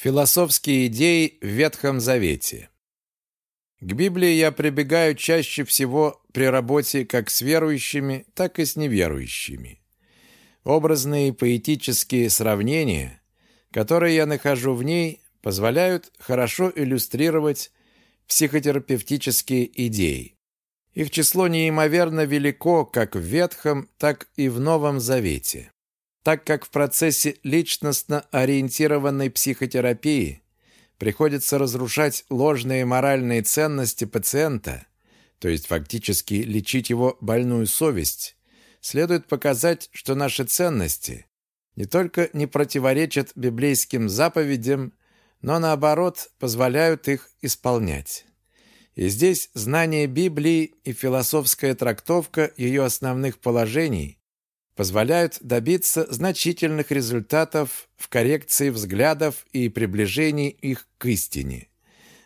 Философские идеи в Ветхом Завете. К Библии я прибегаю чаще всего при работе как с верующими, так и с неверующими. Образные поэтические сравнения, которые я нахожу в ней, позволяют хорошо иллюстрировать психотерапевтические идеи. Их число неимоверно велико как в Ветхом, так и в Новом Завете так как в процессе личностно-ориентированной психотерапии приходится разрушать ложные моральные ценности пациента, то есть фактически лечить его больную совесть, следует показать, что наши ценности не только не противоречат библейским заповедям, но наоборот позволяют их исполнять. И здесь знание Библии и философская трактовка ее основных положений позволяют добиться значительных результатов в коррекции взглядов и приближении их к истине.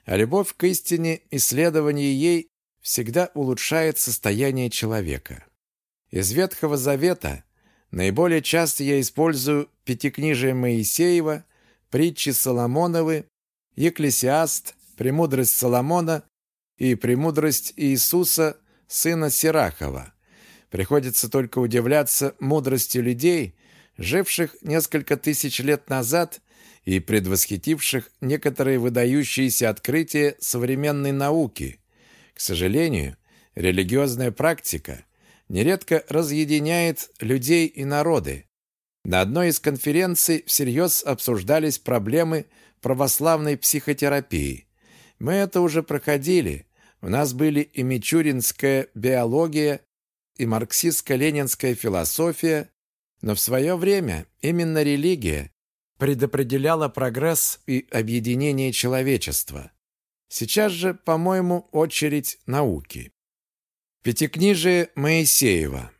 А любовь к истине, исследование ей всегда улучшает состояние человека. Из Ветхого Завета наиболее часто я использую Пятикнижие Моисеева, притчи Соломоновы, Екклесиаст, Премудрость Соломона и Премудрость Иисуса, сына Сирахова, Приходится только удивляться мудрости людей, живших несколько тысяч лет назад и предвосхитивших некоторые выдающиеся открытия современной науки. К сожалению, религиозная практика нередко разъединяет людей и народы. На одной из конференций всерьез обсуждались проблемы православной психотерапии. Мы это уже проходили. У нас были и мичуринская биология, и марксистско-ленинская философия, но в свое время именно религия предопределяла прогресс и объединение человечества. Сейчас же, по-моему, очередь науки. Пятикнижие Моисеева.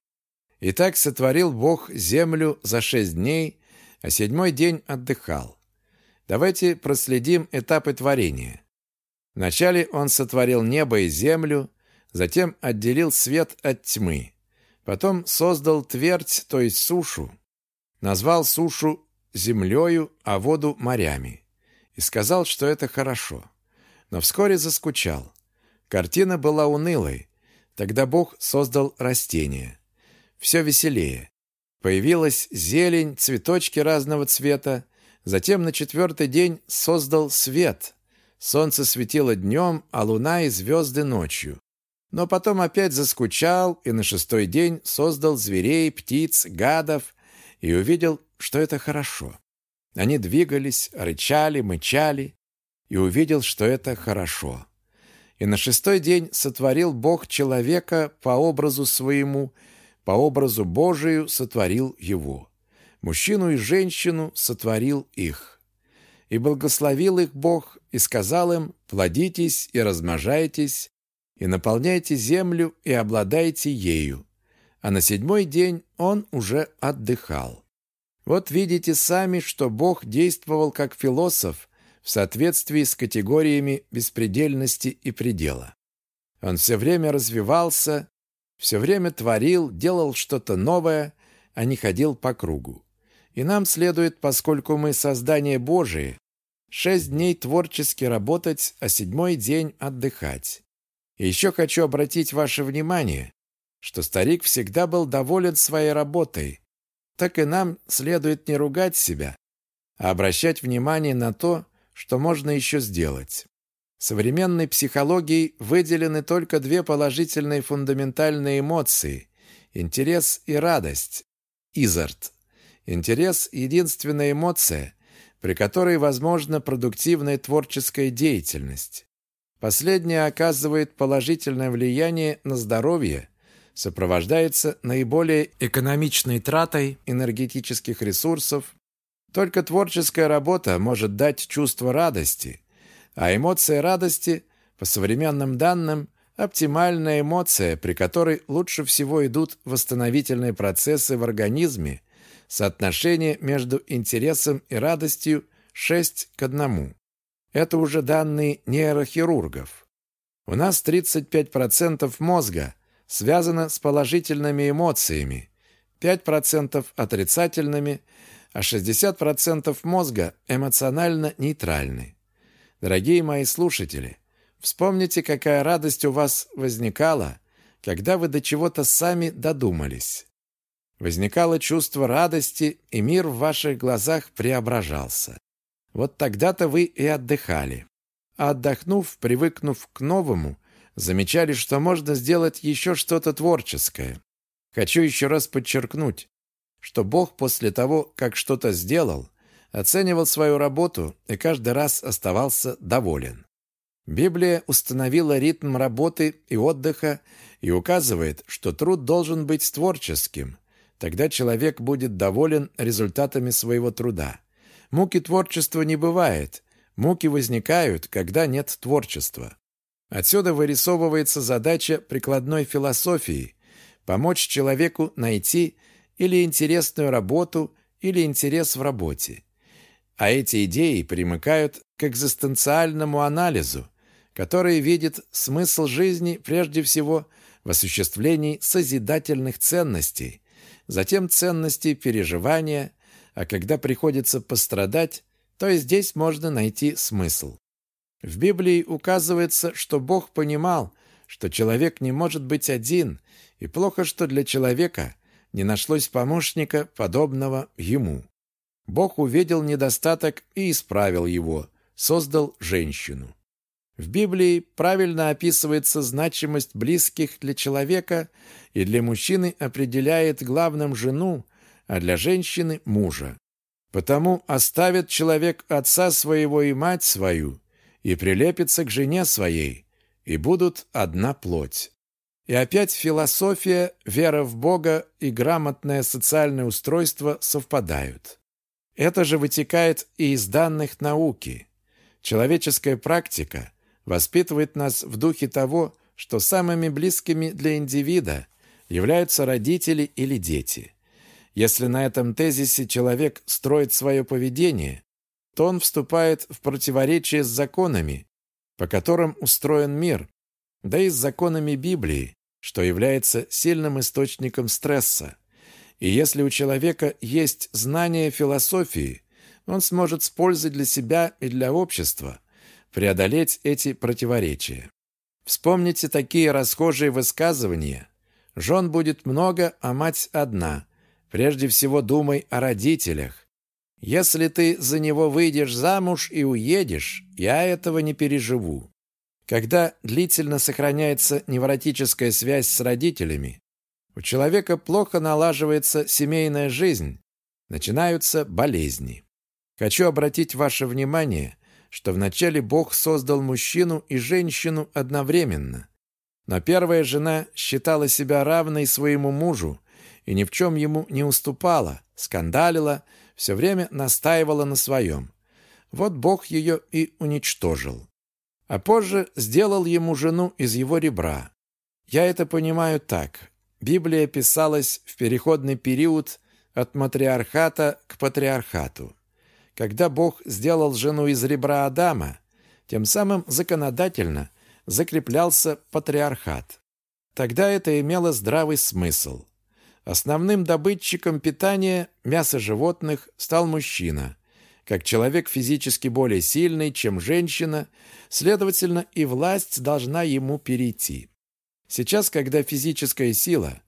«Итак сотворил Бог землю за шесть дней, а седьмой день отдыхал». Давайте проследим этапы творения. Вначале он сотворил небо и землю, затем отделил свет от тьмы. Потом создал твердь, то есть сушу, назвал сушу землею, а воду морями. И сказал, что это хорошо. Но вскоре заскучал. Картина была унылой. Тогда Бог создал растения. Все веселее. Появилась зелень, цветочки разного цвета. Затем на четвертый день создал свет. Солнце светило днем, а луна и звезды ночью. Но потом опять заскучал и на шестой день создал зверей, птиц, гадов и увидел, что это хорошо. Они двигались, рычали, мычали, и увидел, что это хорошо. И на шестой день сотворил Бог человека по образу своему, по образу Божию сотворил его. Мужчину и женщину сотворил их. И благословил их Бог, и сказал им, «Плодитесь и размножайтесь, и наполняйте землю и обладайте ею. А на седьмой день он уже отдыхал. Вот видите сами, что Бог действовал как философ в соответствии с категориями беспредельности и предела. Он все время развивался, все время творил, делал что-то новое, а не ходил по кругу. И нам следует, поскольку мы создание Божие, шесть дней творчески работать, а седьмой день отдыхать. Еще хочу обратить ваше внимание, что старик всегда был доволен своей работой. Так и нам следует не ругать себя, а обращать внимание на то, что можно еще сделать. Современной психологией выделены только две положительные фундаментальные эмоции – интерес и радость, изарт. Интерес – единственная эмоция, при которой возможна продуктивная творческая деятельность. Последнее оказывает положительное влияние на здоровье, сопровождается наиболее экономичной тратой энергетических ресурсов. Только творческая работа может дать чувство радости, а эмоция радости, по современным данным, оптимальная эмоция, при которой лучше всего идут восстановительные процессы в организме, соотношение между интересом и радостью 6 к 1. Это уже данные нейрохирургов. У нас 35% мозга связано с положительными эмоциями, 5% отрицательными, а 60% мозга эмоционально нейтральны. Дорогие мои слушатели, вспомните, какая радость у вас возникала, когда вы до чего-то сами додумались. Возникало чувство радости, и мир в ваших глазах преображался. Вот тогда-то вы и отдыхали. А отдохнув, привыкнув к новому, замечали, что можно сделать еще что-то творческое. Хочу еще раз подчеркнуть, что Бог после того, как что-то сделал, оценивал свою работу и каждый раз оставался доволен. Библия установила ритм работы и отдыха и указывает, что труд должен быть творческим. Тогда человек будет доволен результатами своего труда. Муки творчества не бывает. Муки возникают, когда нет творчества. Отсюда вырисовывается задача прикладной философии – помочь человеку найти или интересную работу, или интерес в работе. А эти идеи примыкают к экзистенциальному анализу, который видит смысл жизни прежде всего в осуществлении созидательных ценностей, затем ценностей переживания, а когда приходится пострадать, то и здесь можно найти смысл. В Библии указывается, что Бог понимал, что человек не может быть один, и плохо, что для человека не нашлось помощника, подобного ему. Бог увидел недостаток и исправил его, создал женщину. В Библии правильно описывается значимость близких для человека, и для мужчины определяет главным жену, а для женщины – мужа. Потому оставит человек отца своего и мать свою, и прилепится к жене своей, и будут одна плоть. И опять философия, вера в Бога и грамотное социальное устройство совпадают. Это же вытекает и из данных науки. Человеческая практика воспитывает нас в духе того, что самыми близкими для индивида являются родители или дети. Если на этом тезисе человек строит свое поведение, то он вступает в противоречие с законами, по которым устроен мир, да и с законами Библии, что является сильным источником стресса. И если у человека есть знание философии, он сможет с пользой для себя и для общества преодолеть эти противоречия. Вспомните такие расхожие высказывания. «Жен будет много, а мать одна. Прежде всего думай о родителях. Если ты за него выйдешь замуж и уедешь, я этого не переживу. Когда длительно сохраняется невротическая связь с родителями, у человека плохо налаживается семейная жизнь, начинаются болезни. Хочу обратить ваше внимание, что вначале Бог создал мужчину и женщину одновременно. Но первая жена считала себя равной своему мужу и ни в чем ему не уступала, скандалила, все время настаивала на своем. Вот Бог ее и уничтожил а позже сделал ему жену из его ребра. Я это понимаю так. Библия писалась в переходный период от матриархата к патриархату. Когда Бог сделал жену из ребра Адама, тем самым законодательно закреплялся патриархат. Тогда это имело здравый смысл. Основным добытчиком питания мяса животных стал мужчина – как человек физически более сильный, чем женщина, следовательно, и власть должна ему перейти. Сейчас, когда физическая сила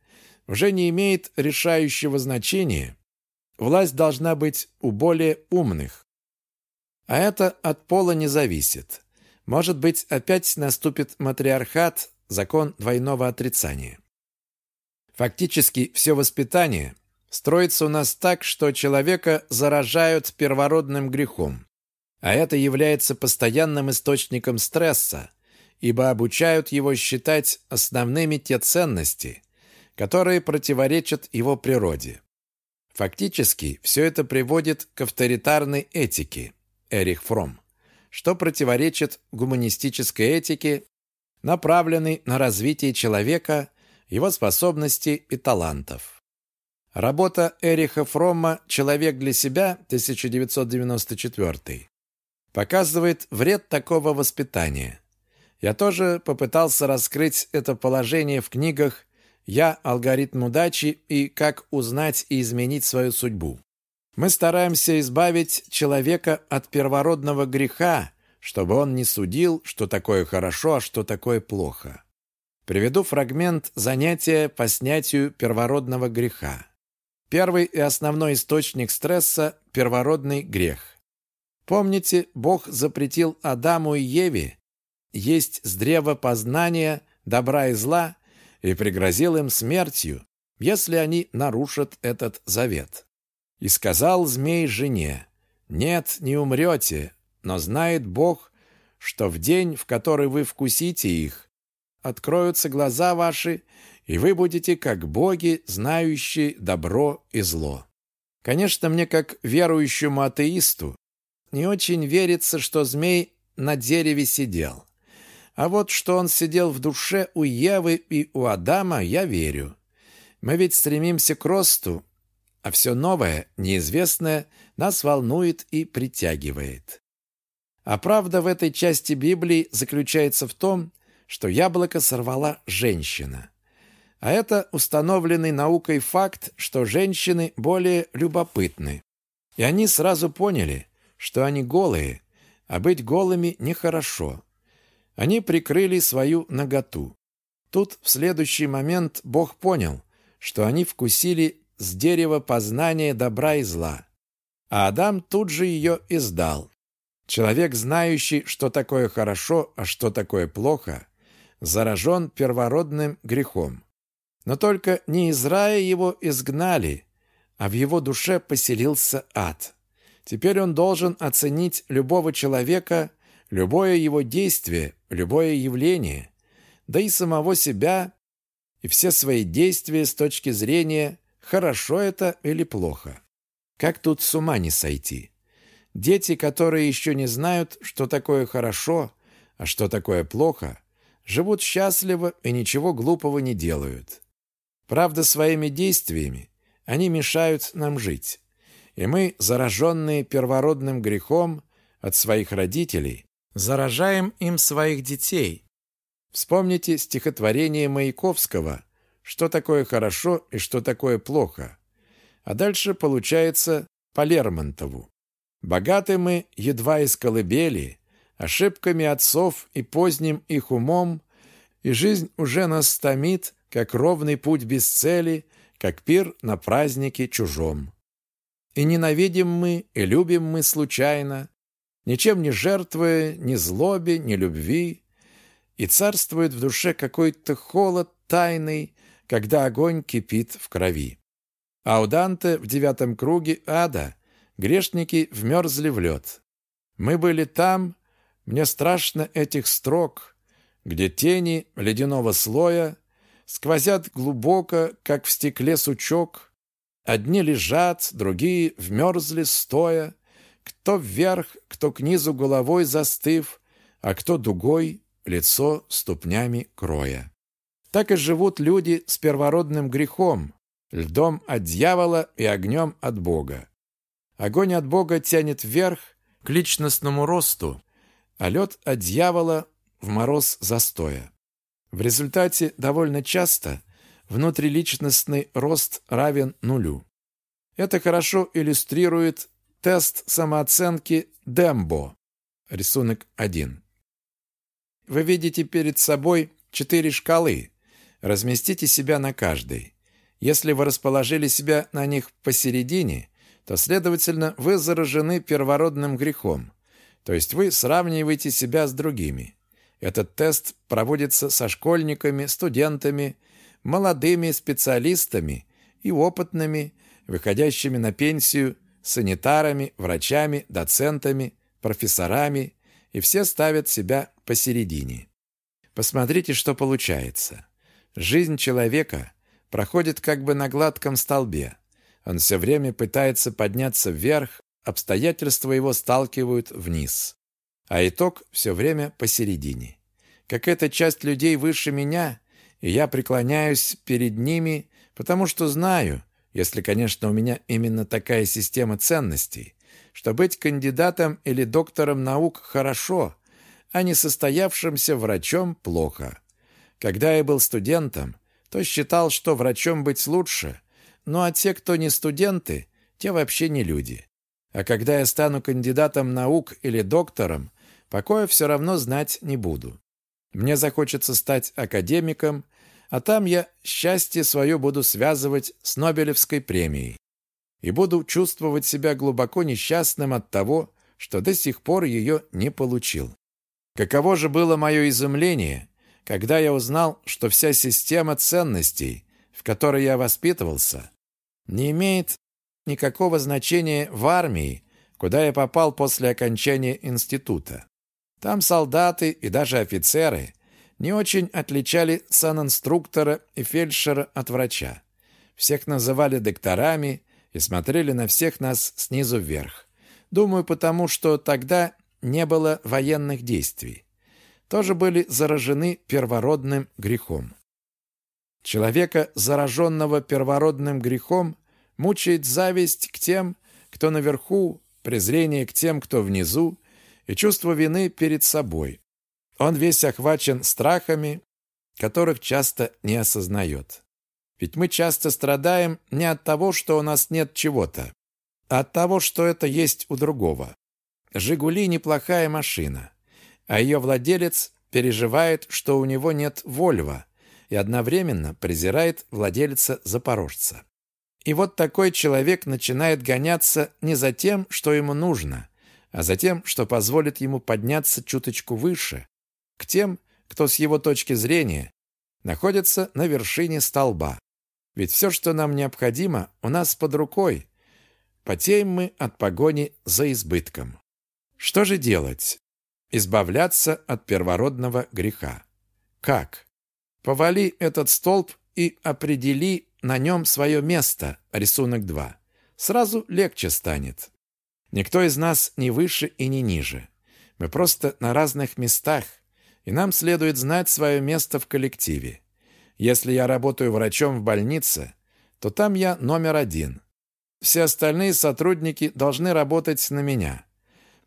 уже не имеет решающего значения, власть должна быть у более умных. А это от пола не зависит. Может быть, опять наступит матриархат, закон двойного отрицания. Фактически все воспитание – строится у нас так, что человека заражают первородным грехом. А это является постоянным источником стресса, ибо обучают его считать основными те ценности, которые противоречат его природе. Фактически, все это приводит к авторитарной этике, Эрих Фром, что противоречит гуманистической этике, направленной на развитие человека, его способностей и талантов. Работа Эриха Фромма «Человек для себя» 1994 показывает вред такого воспитания. Я тоже попытался раскрыть это положение в книгах «Я. Алгоритм удачи» и «Как узнать и изменить свою судьбу». Мы стараемся избавить человека от первородного греха, чтобы он не судил, что такое хорошо, а что такое плохо. Приведу фрагмент занятия по снятию первородного греха. Первый и основной источник стресса – первородный грех. Помните, Бог запретил Адаму и Еве есть с древа познания добра и зла и пригрозил им смертью, если они нарушат этот завет. И сказал змей жене, «Нет, не умрете, но знает Бог, что в день, в который вы вкусите их, откроются глаза ваши, и вы будете как боги, знающие добро и зло». Конечно, мне, как верующему атеисту, не очень верится, что змей на дереве сидел. А вот что он сидел в душе у Евы и у Адама, я верю. Мы ведь стремимся к росту, а все новое, неизвестное нас волнует и притягивает. А правда в этой части Библии заключается в том, что яблоко сорвала женщина. А это установленный наукой факт, что женщины более любопытны. И они сразу поняли, что они голые, а быть голыми нехорошо. Они прикрыли свою наготу. Тут в следующий момент Бог понял, что они вкусили с дерева познания добра и зла. А Адам тут же ее издал. Человек, знающий, что такое хорошо, а что такое плохо, заражен первородным грехом. Но только не из рая его изгнали, а в его душе поселился ад. Теперь он должен оценить любого человека – любое его действие, любое явление, да и самого себя, и все свои действия с точки зрения «хорошо это или плохо». Как тут с ума не сойти? Дети, которые еще не знают, что такое хорошо, а что такое плохо, живут счастливо и ничего глупого не делают. Правда, своими действиями они мешают нам жить. И мы, зараженные первородным грехом от своих родителей, заражаем им своих детей. Вспомните стихотворение Маяковского «Что такое хорошо и что такое плохо?» А дальше получается по Лермонтову. «Богаты мы едва из колыбели, ошибками отцов и поздним их умом, и жизнь уже нас томит, как ровный путь без цели, как пир на празднике чужом. И ненавидим мы, и любим мы случайно, ничем не жертвуя ни злобе, ни любви, и царствует в душе какой-то холод тайный, когда огонь кипит в крови. А у Данте в девятом круге ада грешники вмерзли в лед. Мы были там, мне страшно этих строк, где тени ледяного слоя сквозят глубоко, как в стекле сучок, одни лежат, другие вмерзли стоя, кто вверх, кто к низу головой застыв, а кто дугой, лицо ступнями кроя. Так и живут люди с первородным грехом, льдом от дьявола и огнем от Бога. Огонь от Бога тянет вверх к личностному росту, а лед от дьявола в мороз застоя. В результате довольно часто внутриличностный рост равен нулю. Это хорошо иллюстрирует Тест самооценки Дембо. Рисунок 1. Вы видите перед собой четыре шкалы. Разместите себя на каждой. Если вы расположили себя на них посередине, то, следовательно, вы заражены первородным грехом. То есть вы сравниваете себя с другими. Этот тест проводится со школьниками, студентами, молодыми специалистами и опытными, выходящими на пенсию санитарами, врачами, доцентами, профессорами, и все ставят себя посередине. Посмотрите, что получается. Жизнь человека проходит как бы на гладком столбе. Он все время пытается подняться вверх, обстоятельства его сталкивают вниз. А итог все время посередине. Как эта часть людей выше меня, и я преклоняюсь перед ними, потому что знаю – если, конечно, у меня именно такая система ценностей, что быть кандидатом или доктором наук хорошо, а не состоявшимся врачом плохо. Когда я был студентом, то считал, что врачом быть лучше, ну а те, кто не студенты, те вообще не люди. А когда я стану кандидатом наук или доктором, покоя все равно знать не буду. Мне захочется стать академиком, а там я счастье свое буду связывать с Нобелевской премией и буду чувствовать себя глубоко несчастным от того, что до сих пор ее не получил. Каково же было мое изумление, когда я узнал, что вся система ценностей, в которой я воспитывался, не имеет никакого значения в армии, куда я попал после окончания института. Там солдаты и даже офицеры не очень отличали санинструктора и фельдшера от врача. Всех называли докторами и смотрели на всех нас снизу вверх. Думаю, потому что тогда не было военных действий. Тоже были заражены первородным грехом. Человека, зараженного первородным грехом, мучает зависть к тем, кто наверху, презрение к тем, кто внизу, и чувство вины перед собой. Он весь охвачен страхами, которых часто не осознает. Ведь мы часто страдаем не от того, что у нас нет чего-то, а от того, что это есть у другого. «Жигули» – неплохая машина, а ее владелец переживает, что у него нет «Вольво», и одновременно презирает владельца «Запорожца». И вот такой человек начинает гоняться не за тем, что ему нужно, а за тем, что позволит ему подняться чуточку выше, к тем, кто с его точки зрения находится на вершине столба. Ведь все, что нам необходимо, у нас под рукой. Потеем мы от погони за избытком. Что же делать? Избавляться от первородного греха. Как? Повали этот столб и определи на нем свое место, рисунок 2. Сразу легче станет. Никто из нас не выше и не ниже. Мы просто на разных местах, и нам следует знать свое место в коллективе. Если я работаю врачом в больнице, то там я номер один. Все остальные сотрудники должны работать на меня.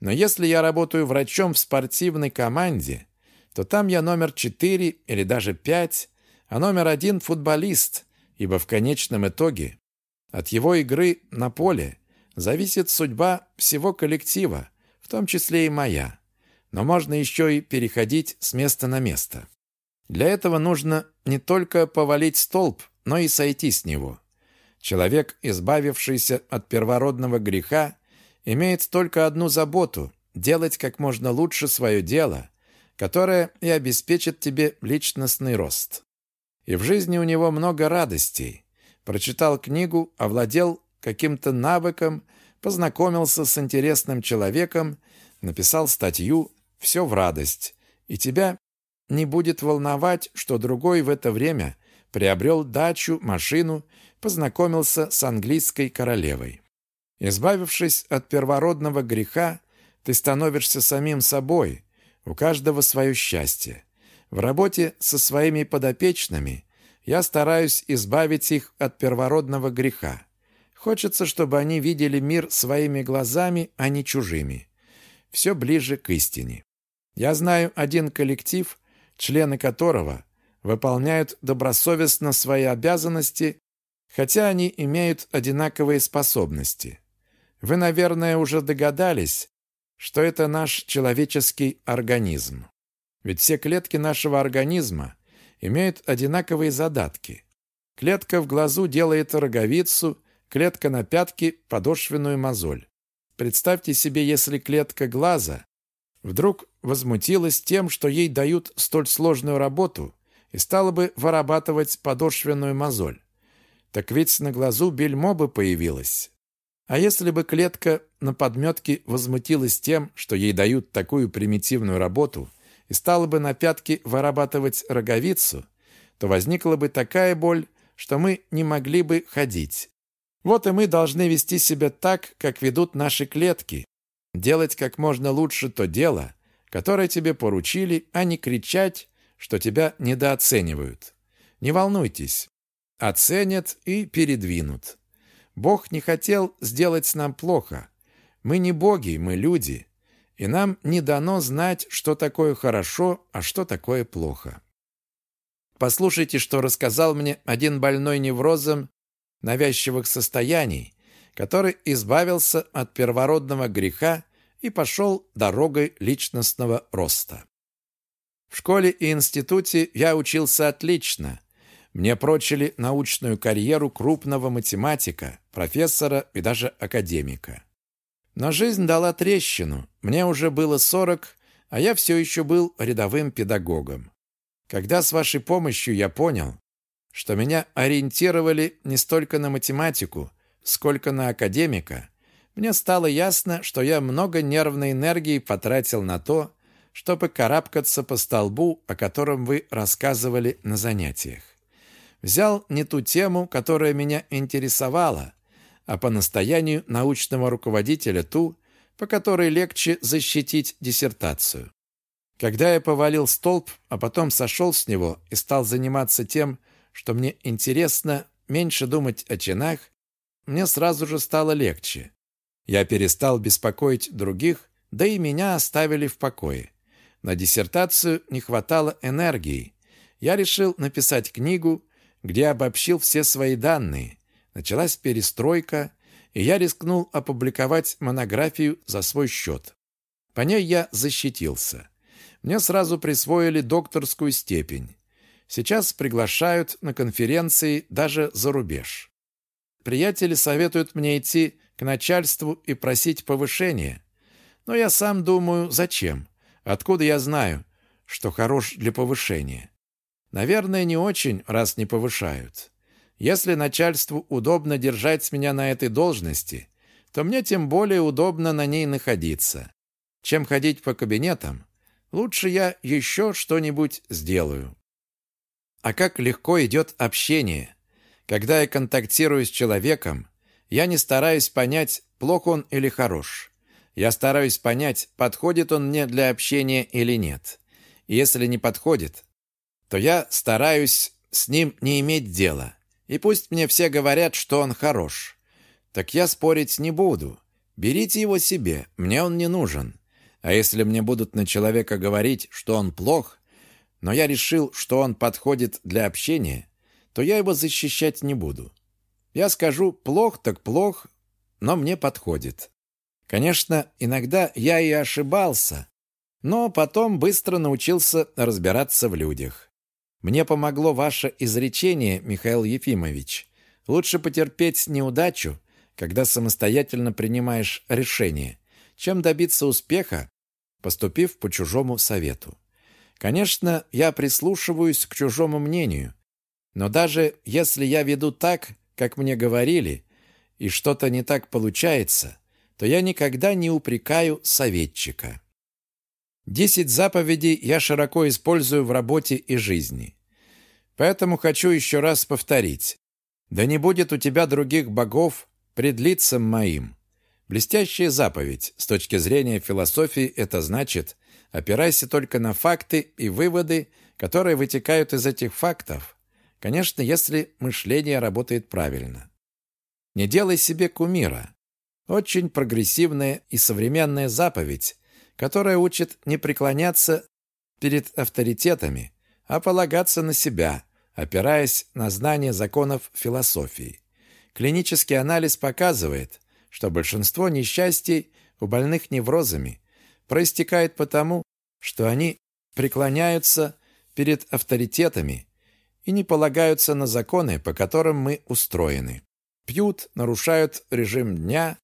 Но если я работаю врачом в спортивной команде, то там я номер четыре или даже пять, а номер один – футболист, ибо в конечном итоге от его игры на поле зависит судьба всего коллектива, в том числе и моя. Но можно еще и переходить с места на место. Для этого нужно не только повалить столб, но и сойти с него. Человек, избавившийся от первородного греха, имеет только одну заботу – делать как можно лучше свое дело, которое и обеспечит тебе личностный рост. И в жизни у него много радостей. Прочитал книгу, овладел каким-то навыком, познакомился с интересным человеком, написал статью, все в радость. И тебя не будет волновать, что другой в это время приобрел дачу, машину, познакомился с английской королевой. Избавившись от первородного греха, ты становишься самим собой, у каждого свое счастье. В работе со своими подопечными я стараюсь избавить их от первородного греха. Хочется, чтобы они видели мир своими глазами, а не чужими. Все ближе к истине. Я знаю один коллектив, члены которого выполняют добросовестно свои обязанности, хотя они имеют одинаковые способности. Вы, наверное, уже догадались, что это наш человеческий организм. Ведь все клетки нашего организма имеют одинаковые задатки. Клетка в глазу делает роговицу, клетка на пятке – подошвенную мозоль. Представьте себе, если клетка глаза вдруг возмутилась тем, что ей дают столь сложную работу и стала бы вырабатывать подошвенную мозоль. Так ведь на глазу бельмо бы появилось. А если бы клетка на подметке возмутилась тем, что ей дают такую примитивную работу, и стала бы на пятке вырабатывать роговицу, то возникла бы такая боль, что мы не могли бы ходить. Вот и мы должны вести себя так, как ведут наши клетки, делать как можно лучше то дело, которое тебе поручили, а не кричать, что тебя недооценивают. Не волнуйтесь, оценят и передвинут. Бог не хотел сделать нам плохо. Мы не боги, мы люди, и нам не дано знать, что такое хорошо, а что такое плохо. Послушайте, что рассказал мне один больной неврозом навязчивых состояний, который избавился от первородного греха и пошел дорогой личностного роста. В школе и институте я учился отлично. Мне прочили научную карьеру крупного математика, профессора и даже академика. Но жизнь дала трещину. Мне уже было 40, а я все еще был рядовым педагогом. Когда с вашей помощью я понял, что меня ориентировали не столько на математику, сколько на академика, мне стало ясно, что я много нервной энергии потратил на то, чтобы карабкаться по столбу, о котором вы рассказывали на занятиях. Взял не ту тему, которая меня интересовала, а по настоянию научного руководителя ту, по которой легче защитить диссертацию. Когда я повалил столб, а потом сошел с него и стал заниматься тем, что мне интересно меньше думать о чинах, мне сразу же стало легче. Я перестал беспокоить других, да и меня оставили в покое. На диссертацию не хватало энергии. Я решил написать книгу, где обобщил все свои данные, Началась перестройка, и я рискнул опубликовать монографию за свой счет. По ней я защитился. Мне сразу присвоили докторскую степень. Сейчас приглашают на конференции даже за рубеж. Приятели советуют мне идти к начальству и просить повышения. Но я сам думаю, зачем? Откуда я знаю, что хорош для повышения? Наверное, не очень, раз не повышают. Если начальству удобно держать меня на этой должности, то мне тем более удобно на ней находиться. Чем ходить по кабинетам, лучше я еще что-нибудь сделаю. А как легко идет общение. Когда я контактирую с человеком, я не стараюсь понять, плох он или хорош. Я стараюсь понять, подходит он мне для общения или нет. Если не подходит, то я стараюсь с ним не иметь дела. И пусть мне все говорят, что он хорош. Так я спорить не буду. Берите его себе, мне он не нужен. А если мне будут на человека говорить, что он плох, но я решил, что он подходит для общения, то я его защищать не буду. Я скажу «плох так плох», но мне подходит. Конечно, иногда я и ошибался, но потом быстро научился разбираться в людях. Мне помогло ваше изречение, Михаил Ефимович. Лучше потерпеть неудачу, когда самостоятельно принимаешь решение, чем добиться успеха, поступив по чужому совету. Конечно, я прислушиваюсь к чужому мнению, но даже если я веду так, как мне говорили, и что-то не так получается, то я никогда не упрекаю советчика. Десять заповедей я широко использую в работе и жизни. Поэтому хочу еще раз повторить. Да не будет у тебя других богов пред лицем моим. Блестящая заповедь. С точки зрения философии это значит, опирайся только на факты и выводы, которые вытекают из этих фактов. Конечно, если мышление работает правильно. Не делай себе кумира. Очень прогрессивная и современная заповедь, которая учит не преклоняться перед авторитетами, а полагаться на себя, опираясь на знание законов философии. Клинический анализ показывает, что большинство несчастий у больных неврозами проистекает потому, что они преклоняются перед авторитетами и не полагаются на законы, по которым мы устроены. Пьют, нарушают режим дня,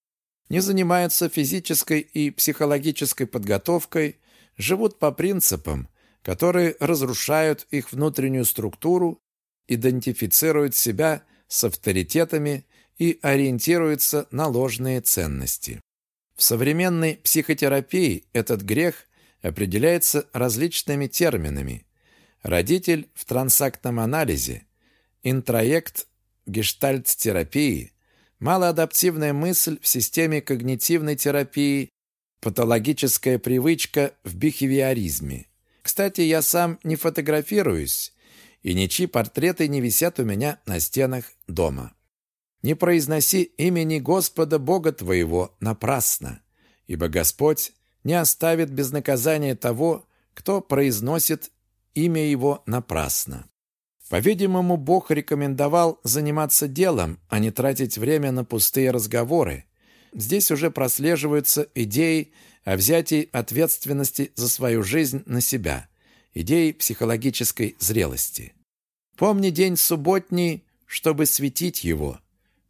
не занимаются физической и психологической подготовкой, живут по принципам, которые разрушают их внутреннюю структуру, идентифицируют себя с авторитетами и ориентируются на ложные ценности. В современной психотерапии этот грех определяется различными терминами. Родитель в трансактном анализе, интроект в гештальт-терапии, малоадаптивная мысль в системе когнитивной терапии, патологическая привычка в бихевиоризме. Кстати, я сам не фотографируюсь, и ничьи портреты не висят у меня на стенах дома. Не произноси имени Господа Бога твоего напрасно, ибо Господь не оставит без наказания того, кто произносит имя его напрасно. По-видимому, Бог рекомендовал заниматься делом, а не тратить время на пустые разговоры. Здесь уже прослеживаются идеи о взятии ответственности за свою жизнь на себя, идеи психологической зрелости. Помни день субботний, чтобы светить его.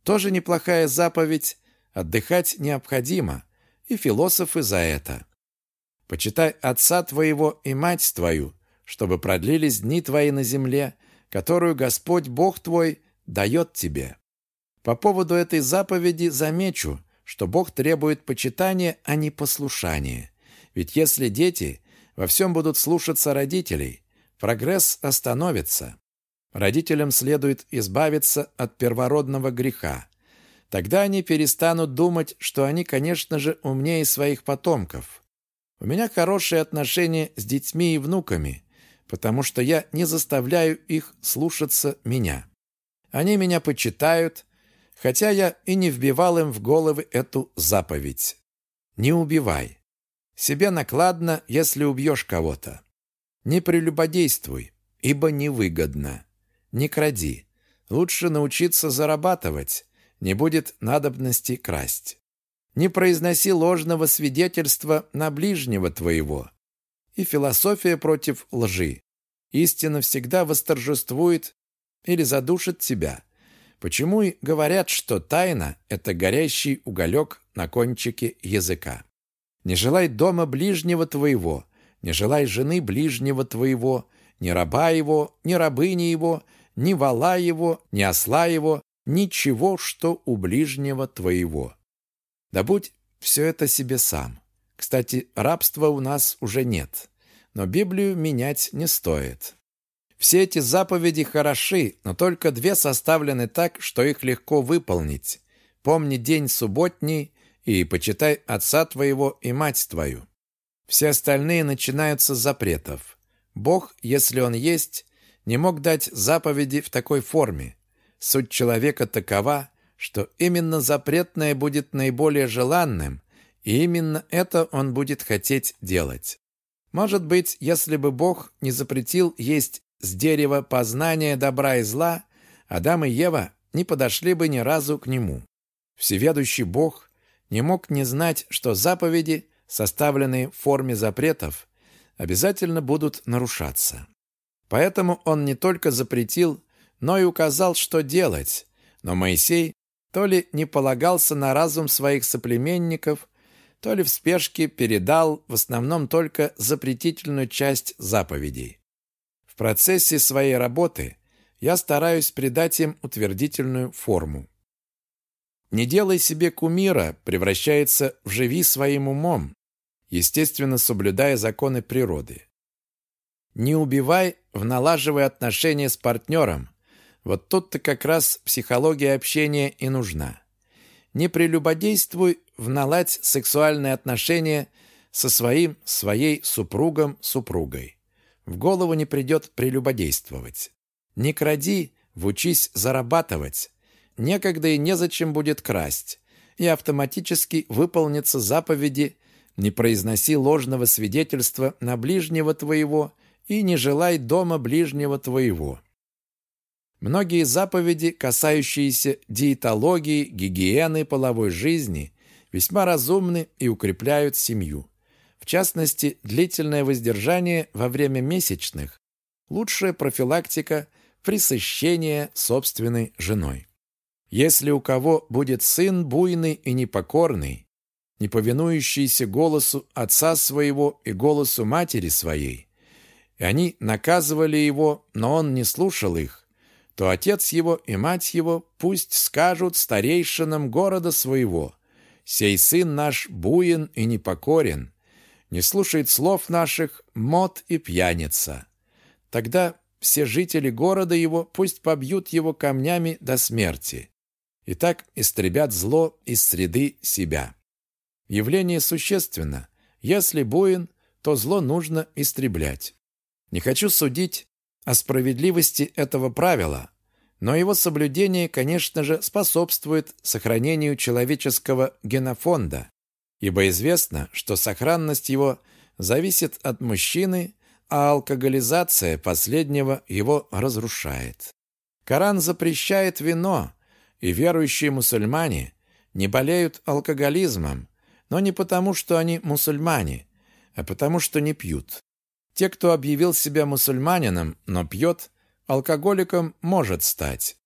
Тоже неплохая заповедь, отдыхать необходимо, и философы за это. Почитай отца твоего и мать твою, чтобы продлились дни твои на земле, которую Господь Бог твой дает тебе. По поводу этой заповеди замечу, что Бог требует почитания, а не послушания. Ведь если дети во всем будут слушаться родителей, прогресс остановится. Родителям следует избавиться от первородного греха. Тогда они перестанут думать, что они, конечно же, умнее своих потомков. У меня хорошие отношения с детьми и внуками, потому что я не заставляю их слушаться меня. Они меня почитают, хотя я и не вбивал им в головы эту заповедь. Не убивай. Себе накладно, если убьешь кого-то. Не прелюбодействуй, ибо невыгодно. Не кради. Лучше научиться зарабатывать, не будет надобности красть. Не произноси ложного свидетельства на ближнего твоего. И философия против лжи. Истина всегда восторжествует или задушит тебя. Почему и говорят, что тайна – это горящий уголек на кончике языка? Не желай дома ближнего твоего, не желай жены ближнего твоего, ни раба его, ни рабыни его, ни вала его, ни осла его, ничего, что у ближнего твоего. Да будь все это себе сам. Кстати, рабства у нас уже нет но Библию менять не стоит. Все эти заповеди хороши, но только две составлены так, что их легко выполнить. Помни день субботний и почитай отца твоего и мать твою. Все остальные начинаются с запретов. Бог, если Он есть, не мог дать заповеди в такой форме. Суть человека такова, что именно запретное будет наиболее желанным, и именно это он будет хотеть делать. Может быть, если бы Бог не запретил есть с дерева познания добра и зла, Адам и Ева не подошли бы ни разу к нему. Всеведущий Бог не мог не знать, что заповеди, составленные в форме запретов, обязательно будут нарушаться. Поэтому он не только запретил, но и указал, что делать. Но Моисей то ли не полагался на разум своих соплеменников, то ли в спешке передал в основном только запретительную часть заповедей. В процессе своей работы я стараюсь придать им утвердительную форму. Не делай себе кумира превращается в живи своим умом, естественно, соблюдая законы природы. Не убивай в налаживая отношения с партнером. Вот тут-то как раз психология общения и нужна. Не прелюбодействуй в наладь сексуальные отношения со своим, своей супругом, супругой. В голову не придет прелюбодействовать. Не кради, вучись зарабатывать. Некогда и незачем будет красть. И автоматически выполнятся заповеди «Не произноси ложного свидетельства на ближнего твоего и не желай дома ближнего твоего». Многие заповеди, касающиеся диетологии, гигиены половой жизни, весьма разумны и укрепляют семью. В частности, длительное воздержание во время месячных – лучшая профилактика пресыщения собственной женой. Если у кого будет сын буйный и непокорный, не повинующийся голосу отца своего и голосу матери своей, и они наказывали его, но он не слушал их, то отец его и мать его пусть скажут старейшинам города своего, «Сей сын наш буен и непокорен, не слушает слов наших, мод и пьяница». Тогда все жители города его пусть побьют его камнями до смерти. И так истребят зло из среды себя. Явление существенно. Если буин, то зло нужно истреблять. Не хочу судить о справедливости этого правила, но его соблюдение, конечно же, способствует сохранению человеческого генофонда, ибо известно, что сохранность его зависит от мужчины, а алкоголизация последнего его разрушает. Коран запрещает вино, и верующие мусульмане не болеют алкоголизмом, но не потому, что они мусульмане, а потому, что не пьют. Те, кто объявил себя мусульманином, но пьет, алкоголиком может стать.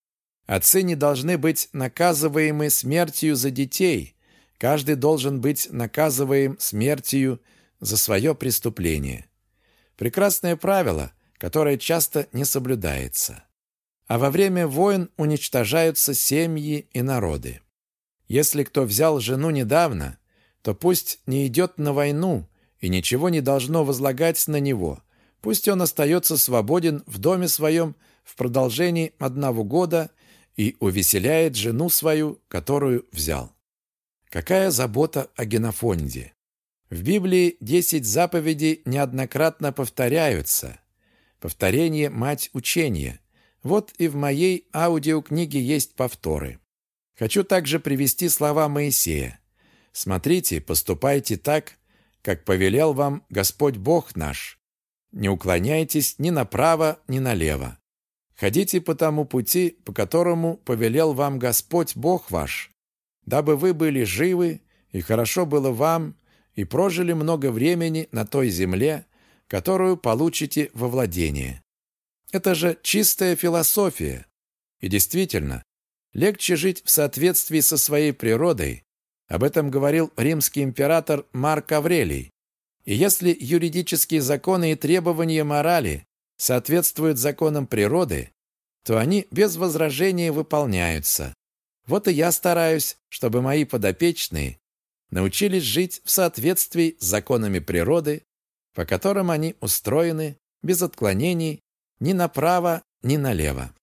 Отцы не должны быть наказываемы смертью за детей. Каждый должен быть наказываем смертью за свое преступление. Прекрасное правило, которое часто не соблюдается. А во время войн уничтожаются семьи и народы. Если кто взял жену недавно, то пусть не идет на войну и ничего не должно возлагать на него. Пусть он остается свободен в доме своем в продолжении одного года и увеселяет жену свою, которую взял. Какая забота о генофонде! В Библии десять заповедей неоднократно повторяются. Повторение – мать учения. Вот и в моей аудиокниге есть повторы. Хочу также привести слова Моисея. «Смотрите, поступайте так, как повелел вам Господь Бог наш. Не уклоняйтесь ни направо, ни налево. Ходите по тому пути, по которому повелел вам Господь Бог ваш, дабы вы были живы, и хорошо было вам, и прожили много времени на той земле, которую получите во владение. Это же чистая философия. И действительно, легче жить в соответствии со своей природой. Об этом говорил римский император Марк Аврелий. И если юридические законы и требования морали соответствуют законам природы, то они без возражения выполняются. Вот и я стараюсь, чтобы мои подопечные научились жить в соответствии с законами природы, по которым они устроены без отклонений ни направо, ни налево.